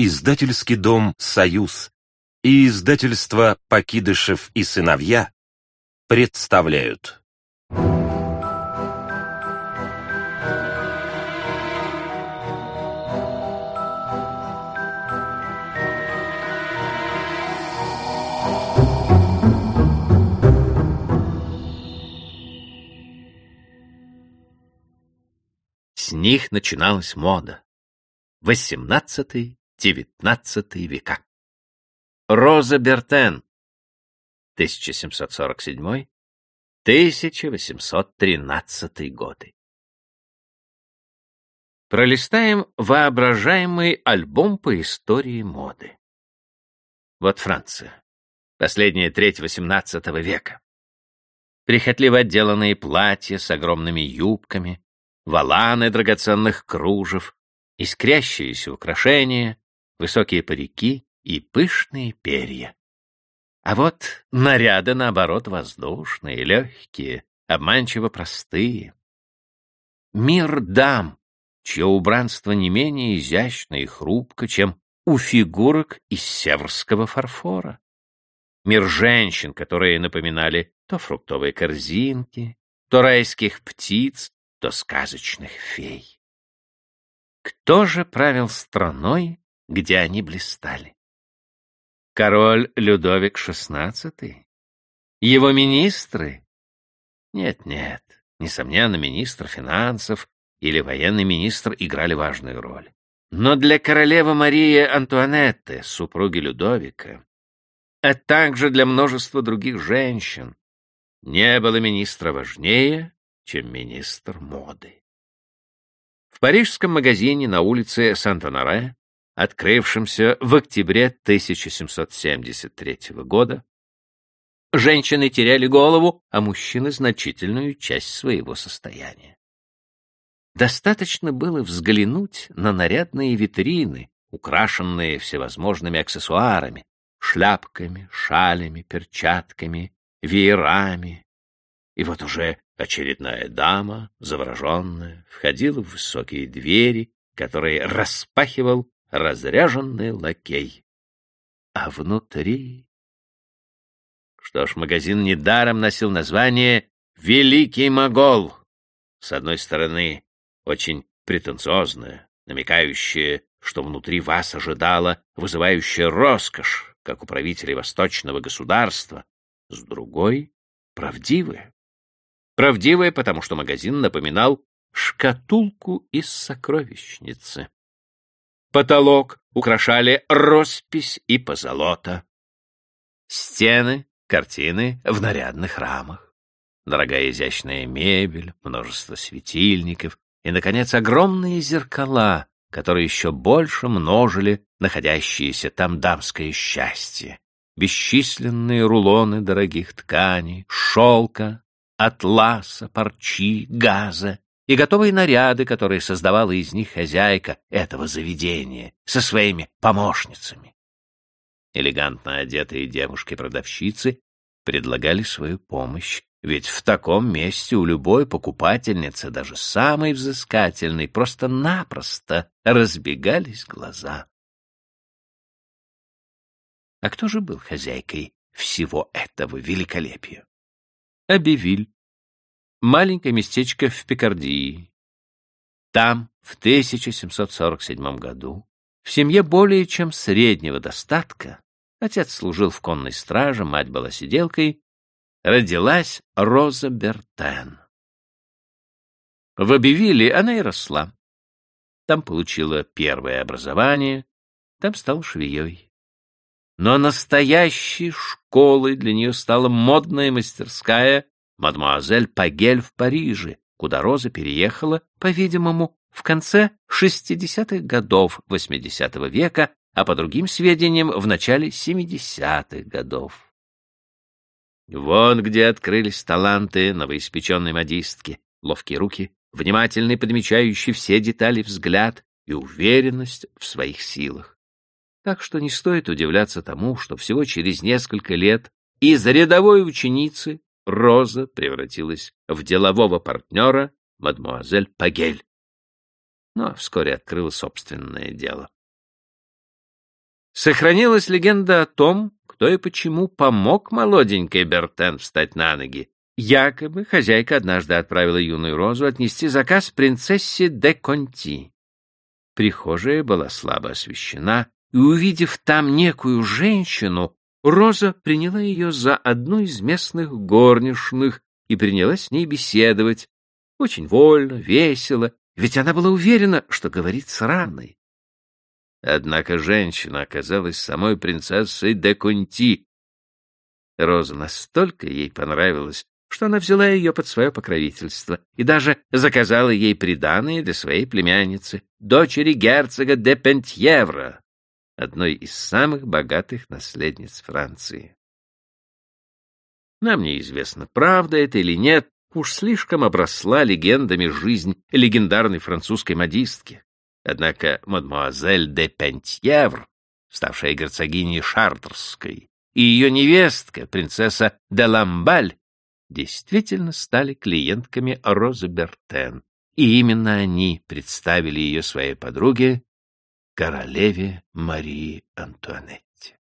издательский дом «Союз» и издательство «Покидышев и сыновья» представляют. С них начиналась мода. XVIII-XIX века. Роза Бертен, 1747-1813 годы. Пролистаем воображаемый альбом по истории моды. Вот Франция. Последняя треть XVIII века. Прихотливо отделанные платья с огромными юбками, валаны драгоценных кружев, искрящиеся украшения, высокие парики и пышные перья. А вот наряды, наоборот, воздушные, легкие, обманчиво простые. Мир дам, чье убранство не менее изящно и хрупко, чем у фигурок из северского фарфора. Мир женщин, которые напоминали то фруктовые корзинки, то райских птиц, то сказочных фей. Кто же правил страной, где они блистали? Король Людовик XVI? Его министры? Нет-нет, несомненно, министр финансов или военный министр играли важную роль. Но для королевы Марии Антуанетты, супруги Людовика, а также для множества других женщин, не было министра важнее, чем министр моды. В парижском магазине на улице Сант-Оноре, открывшемся в октябре 1773 года, женщины теряли голову, а мужчины — значительную часть своего состояния. Достаточно было взглянуть на нарядные витрины, украшенные всевозможными аксессуарами, шляпками, шалями, перчатками, веерами. И вот уже Очередная дама, завороженная, входила в высокие двери, которые распахивал разряженный лакей. А внутри... Что ж, магазин недаром носил название «Великий Могол». С одной стороны, очень претенциозное, намекающее, что внутри вас ожидала вызывающая роскошь, как у правителей восточного государства, с другой — правдивое. Правдивое, потому что магазин напоминал шкатулку из сокровищницы. Потолок украшали роспись и позолота. Стены, картины в нарядных рамах. Дорогая изящная мебель, множество светильников и, наконец, огромные зеркала, которые еще больше множили находящееся там дамское счастье. Бесчисленные рулоны дорогих тканей, шелка, атласа, парчи, газа и готовые наряды, которые создавала из них хозяйка этого заведения со своими помощницами. Элегантно одетые девушки-продавщицы предлагали свою помощь, ведь в таком месте у любой покупательницы, даже самой взыскательной, просто-напросто разбегались глаза. А кто же был хозяйкой всего этого великолепия? Абивиль, маленькое местечко в Пикардии. Там, в 1747 году, в семье более чем среднего достатка, отец служил в конной страже, мать была сиделкой, родилась Роза Бертен. В Абивиле она и росла. Там получила первое образование, там стала швеей. Но настоящей школой для нее стала модная мастерская мадемуазель Пагель в Париже, куда Роза переехала, по-видимому, в конце 60-х годов 80 -го века, а по другим сведениям, в начале 70-х годов. Вон где открылись таланты новоиспеченной модистки, ловкие руки, внимательный подмечающий все детали взгляд и уверенность в своих силах. Так что не стоит удивляться тому, что всего через несколько лет из рядовой ученицы Роза превратилась в делового партнера мадмуазель Пагель. Но вскоре открыла собственное дело. Сохранилась легенда о том, кто и почему помог молоденькой Бертен встать на ноги. Якобы хозяйка однажды отправила юную Розу отнести заказ принцессе де Конти. Прихожая была слабо освещена, и, увидев там некую женщину, Роза приняла ее за одну из местных горничных и принялась с ней беседовать. Очень вольно, весело, ведь она была уверена, что говорит с Ранной. Однако женщина оказалась самой принцессой де Конти. Роза настолько ей понравилась, что она взяла ее под свое покровительство и даже заказала ей приданое для своей племянницы, дочери герцога де Пентьевра, одной из самых богатых наследниц Франции. Нам неизвестно, правда это или нет, уж слишком обросла легендами жизнь легендарной французской модистки. Однако мадемуазель де Пентьевр, ставшая герцогиней Шартерской, и ее невестка, принцесса де Ламбаль, действительно стали клиентками Розы Бертен, и именно они представили ее своей подруге, королеве Марии Антуанетте.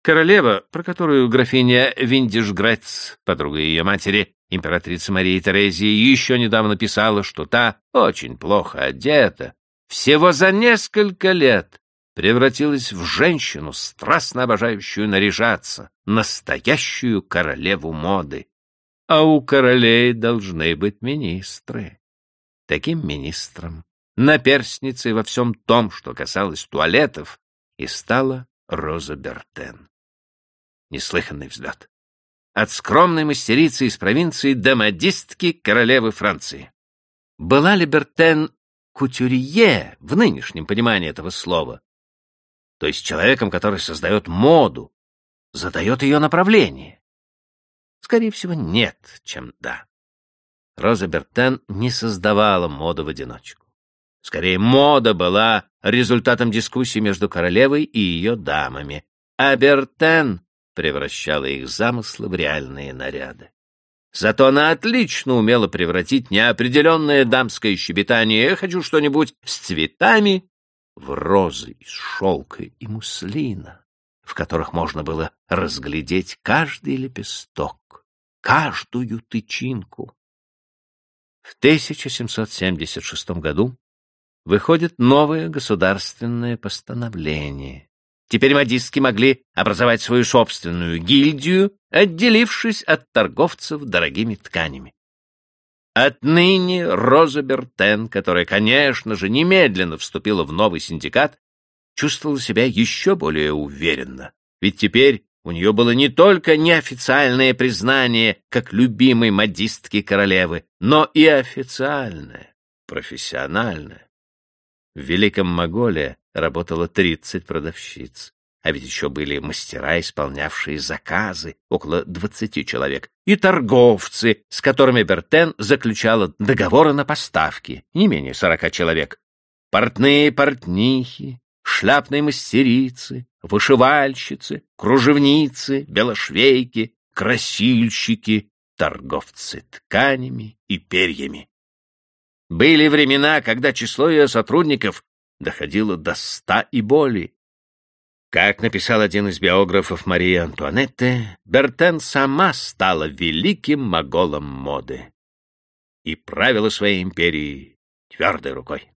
Королева, про которую графиня Виндишгрец, подруга ее матери, императрица Марии Терезии, еще недавно писала, что та очень плохо одета, всего за несколько лет превратилась в женщину, страстно обожающую наряжаться, настоящую королеву моды. А у королей должны быть министры. Таким министром, наперстницей во всем том, что касалось туалетов, и стала Роза Бертен неслыханный взлет. От скромной мастерицы из провинции до модистки королевы Франции. Была ли Бертен кутюрье в нынешнем понимании этого слова? То есть человеком, который создает моду, задает ее направление? Скорее всего, нет, чем да. Роза Бертен не создавала моду в одиночку. Скорее, мода была результатом дискуссий между королевой и ее дамами, а Бертен превращала их замыслы в реальные наряды. Зато она отлично умела превратить неопределенное дамское щебетание «я хочу что-нибудь с цветами» в розы из шелка и муслина, в которых можно было разглядеть каждый лепесток, каждую тычинку. В 1776 году выходит новое государственное постановление, Теперь модистки могли образовать свою собственную гильдию, отделившись от торговцев дорогими тканями. Отныне Роза Бертен, которая, конечно же, немедленно вступила в новый синдикат, чувствовала себя еще более уверенно, ведь теперь у нее было не только неофициальное признание как любимой модистки королевы, но и официальное, профессиональное. В Великом Моголе работало 30 продавщиц. А ведь еще были мастера, исполнявшие заказы, около 20 человек, и торговцы, с которыми Бертен заключала договоры на поставки, не менее 40 человек. Портные портнихи, шляпные мастерицы, вышивальщицы, кружевницы, белошвейки, красильщики, торговцы тканями и перьями. Были времена, когда число ее сотрудников доходило до ста и более. Как написал один из биографов Марии Антуанетты, Бертен сама стала великим моголом моды и правила своей империей твердой рукой.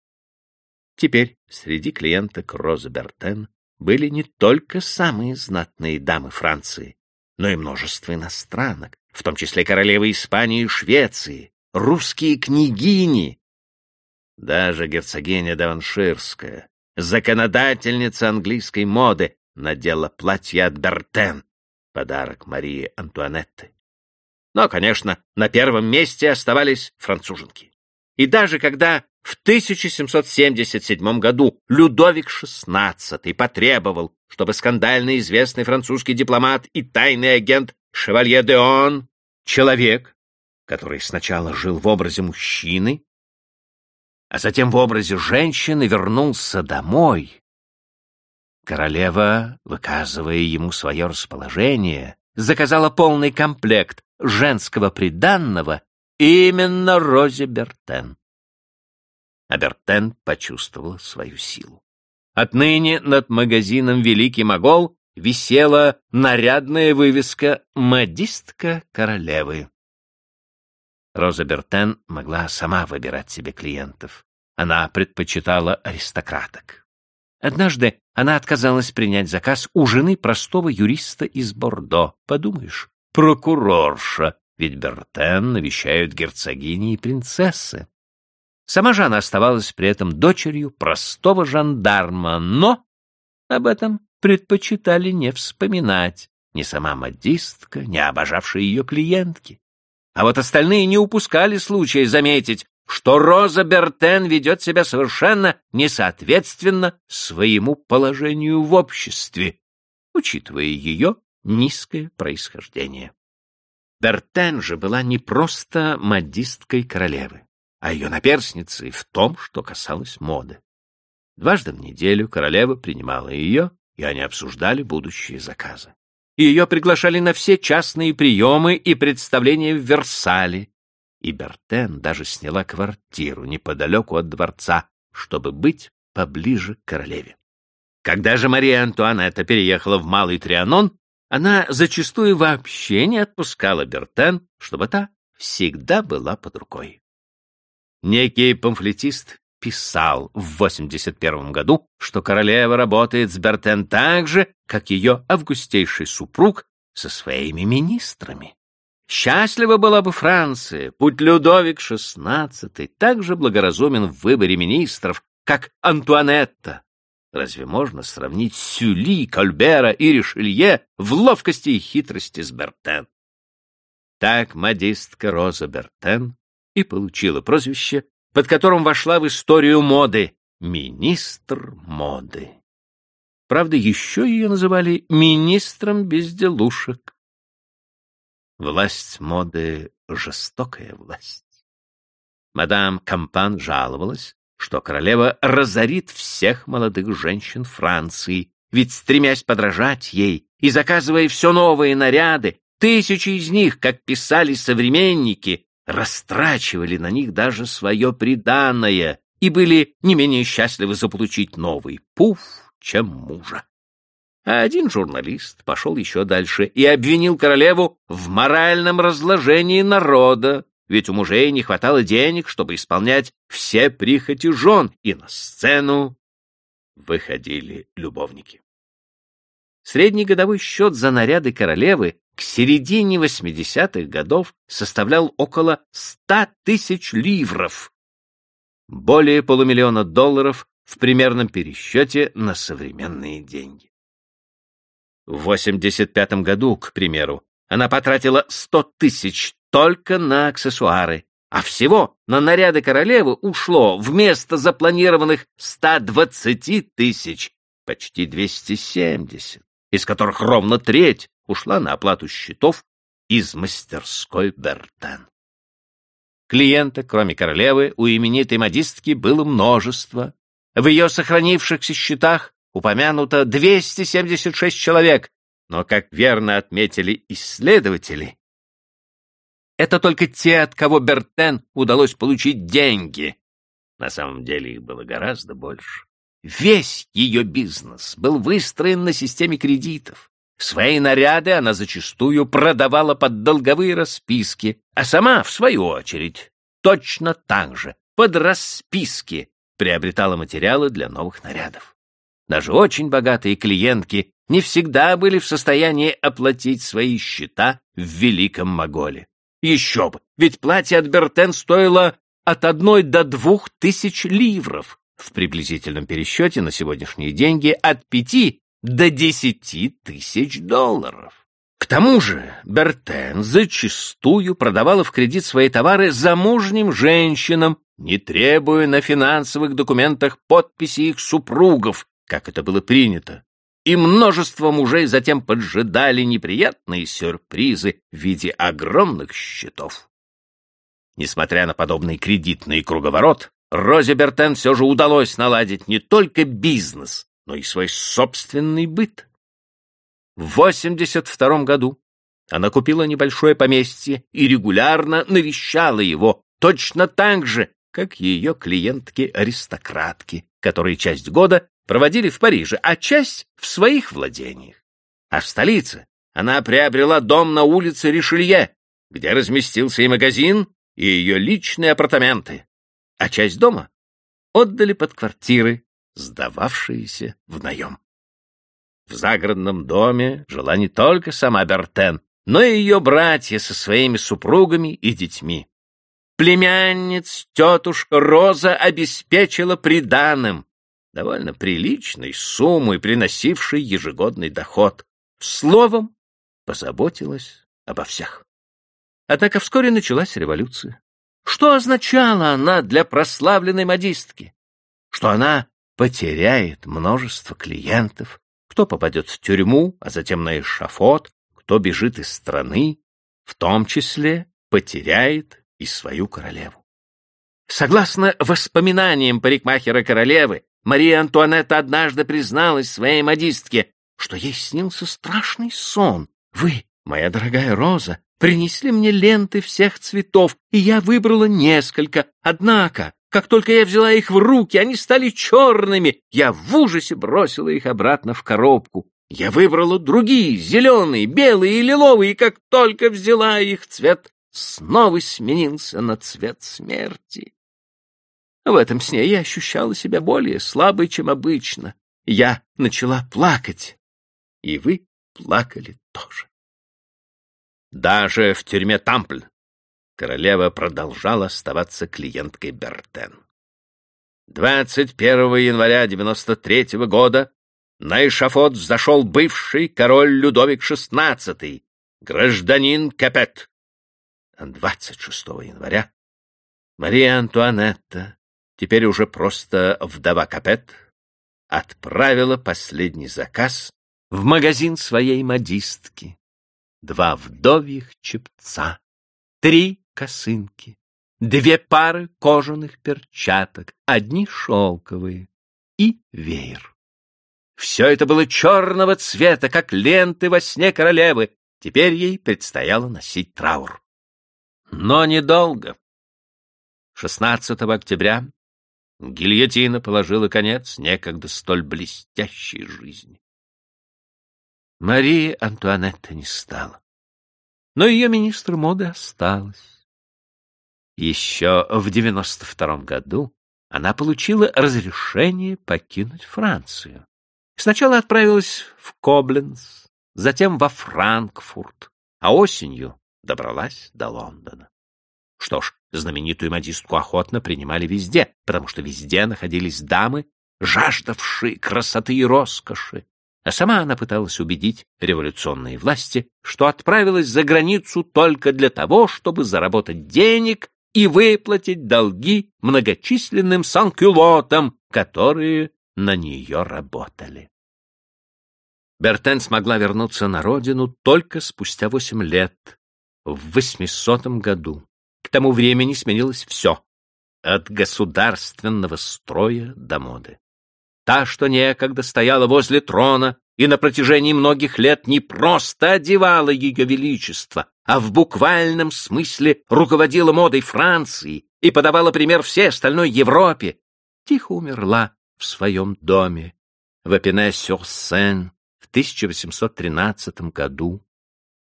Теперь среди клиенток Розы Бертен были не только самые знатные дамы Франции, но и множество иностранок, в том числе королевы Испании и Швеции, русские княгини, даже герцогиня Даванширская, законодательница английской моды, надела платье от Бертен, подарок Марии Антуанетты. Но, конечно, на первом месте оставались француженки. И даже когда в 1777 году Людовик XVI потребовал, чтобы скандально известный французский дипломат и тайный агент Шевалье де Он, человек, который сначала жил в образе мужчины, а затем в образе женщины вернулся домой. Королева, выказывая ему свое расположение, заказала полный комплект женского приданного именно Розе Бертен. А Бертен почувствовала свою силу. Отныне над магазином «Великий Могол» висела нарядная вывеска «Модистка королевы». Роза Бертен могла сама выбирать себе клиентов. Она предпочитала аристократок. Однажды она отказалась принять заказ у жены простого юриста из Бордо. Подумаешь, прокурорша, ведь Бертен навещают герцогини и принцессы. Сама же она оставалась при этом дочерью простого жандарма, но об этом предпочитали не вспоминать ни сама модистка, ни обожавшие ее клиентки. А вот остальные не упускали случая заметить, что Роза Бертен ведет себя совершенно несоответственно своему положению в обществе, учитывая ее низкое происхождение. Бертен же была не просто модисткой королевы а ее наперсницей в том, что касалось моды. Дважды в неделю королева принимала ее, и они обсуждали будущие заказы. Ее приглашали на все частные приемы и представления в Версале, и Бертен даже сняла квартиру неподалеку от дворца, чтобы быть поближе к королеве. Когда же Мария Антуанетта переехала в Малый Трианон, она зачастую вообще не отпускала Бертен, чтобы та всегда была под рукой. Некий памфлетист писал в 81 году, что королева работает с Бертен так же, как ее августейший супруг со своими министрами. Счастлива была бы Франция, будь Людовик XVI так же благоразумен в выборе министров, как Антуанетта. Разве можно сравнить Сюли, Кольбера и Ришелье в ловкости и хитрости с Бертен? Так модистка Роза Бертен и получила прозвище, под которым вошла в историю моды — министр моды. Правда, еще ее называли министром безделушек. Власть моды — жестокая власть. Мадам Кампан жаловалась, что королева разорит всех молодых женщин Франции, ведь, стремясь подражать ей и заказывая все новые наряды, тысячи из них, как писали современники, растрачивали на них даже свое приданное и были не менее счастливы заполучить новый пуф, чем мужа. А один журналист пошел еще дальше и обвинил королеву в моральном разложении народа, ведь у мужей не хватало денег, чтобы исполнять все прихоти жен, и на сцену выходили любовники. Средний годовой счет за наряды королевы к середине 80-х годов составлял около 100 тысяч ливров, более полумиллиона долларов в примерном пересчете на современные деньги. В 85 году, к примеру, она потратила 100 тысяч только на аксессуары, а всего на наряды королевы ушло вместо запланированных 120 тысяч почти 270, из которых ровно треть ушла на оплату счетов из мастерской Бертен. Клиенток, кроме королевы, у именитой модистки было множество. В ее сохранившихся счетах упомянуто 276 человек, но, как верно отметили исследователи, это только те, от кого Бертен удалось получить деньги. На самом деле их было гораздо больше. Весь ее бизнес был выстроен на системе кредитов. Свои наряды она зачастую продавала под долговые расписки, а сама, в свою очередь, точно так же, под расписки, приобретала материалы для новых нарядов. Даже очень богатые клиентки не всегда были в состоянии оплатить свои счета в Великом Моголе. Еще бы, ведь платье от Бертен стоило от одной до двух тысяч ливров, в приблизительном пересчете на сегодняшние деньги от пяти до десяти тысяч долларов. К тому же Бертен зачастую продавала в кредит свои товары замужним женщинам, не требуя на финансовых документах подписи их супругов, как это было принято. И множество мужей затем поджидали неприятные сюрпризы в виде огромных счетов. Несмотря на подобный кредитный круговорот, Розе Бертен все же удалось наладить не только бизнес, но и свой собственный быт. В 82 году она купила небольшое поместье и регулярно навещала его, точно так же, как ее клиентки-аристократки, которые часть года проводили в Париже, а часть — в своих владениях. А в столице она приобрела дом на улице Ришелье, где разместился и магазин, и ее личные апартаменты, а часть дома отдали под квартиры, сдававшиеся в наем. В загородном доме жила не только сама Бертен, но и ее братья со своими супругами и детьми. Племянниц тетушка Роза обеспечила приданым, довольно приличной суммой, приносившей ежегодный доход. Словом, позаботилась обо всех. Однако вскоре началась революция. Что означала она для прославленной модистки? Что она потеряет множество клиентов, кто попадет в тюрьму, а затем на эшафот, кто бежит из страны, в том числе потеряет и свою королеву. Согласно воспоминаниям парикмахера-королевы, Мария Антуанетта однажды призналась своей модистке, что ей снился страшный сон. Вы, моя дорогая Роза, принесли мне ленты всех цветов, и я выбрала несколько. Однако, как только я взяла их в руки, они стали черными. Я в ужасе бросила их обратно в коробку. Я выбрала другие, зеленые, белые и лиловые, и как только взяла их, цвет снова сменился на цвет смерти. В этом сне я ощущала себя более слабой, чем обычно. Я начала плакать, и вы плакали тоже. Даже в тюрьме Тампль королева продолжала оставаться клиенткой Бертен. 21 января 93 -го года на эшафот взошел бывший король Людовик XVI, гражданин Капет. 26 января Мария Антуанетта, теперь уже просто вдова Капет, отправила последний заказ в магазин своей модистки два вдовьих чепца, три косынки, две пары кожаных перчаток, одни шелковые и веер. Все это было черного цвета, как ленты во сне королевы. Теперь ей предстояло носить траур. Но недолго. 16 октября гильотина положила конец некогда столь блестящей жизни. Марии Антуанетта не стало. Но ее министр моды осталась. Еще в девяносто втором году она получила разрешение покинуть Францию. Сначала отправилась в Кобленц, затем во Франкфурт, а осенью добралась до Лондона. Что ж, знаменитую модистку охотно принимали везде, потому что везде находились дамы, жаждавшие красоты и роскоши, а сама она пыталась убедить революционные власти, что отправилась за границу только для того, чтобы заработать денег и выплатить долги многочисленным санкюлотам, которые на нее работали. Бертен смогла вернуться на родину только спустя восемь лет, в восьмисотом году. К тому времени сменилось все, от государственного строя до моды. Та, что некогда стояла возле трона и на протяжении многих лет не просто одевала ее величество, а в буквальном смысле руководила модой Франции и подавала пример всей остальной Европе, тихо умерла в своем доме в Эпине-сюр-Сен в 1813 году,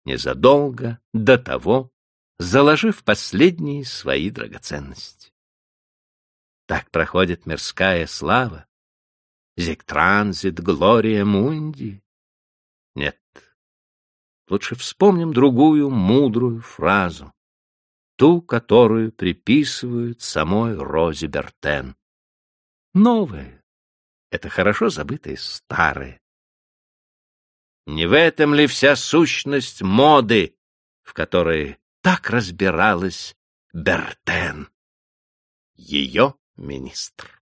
незадолго до того, заложив последние свои драгоценности. Так проходит мирская слава, Зиктранзит, Глория Мунди. Лучше вспомним другую мудрую фразу, ту, которую приписывают самой Розе Бертен. Новое — это хорошо забытое старое. Не в этом ли вся сущность моды, в которой так разбиралась Бертен, ее министр?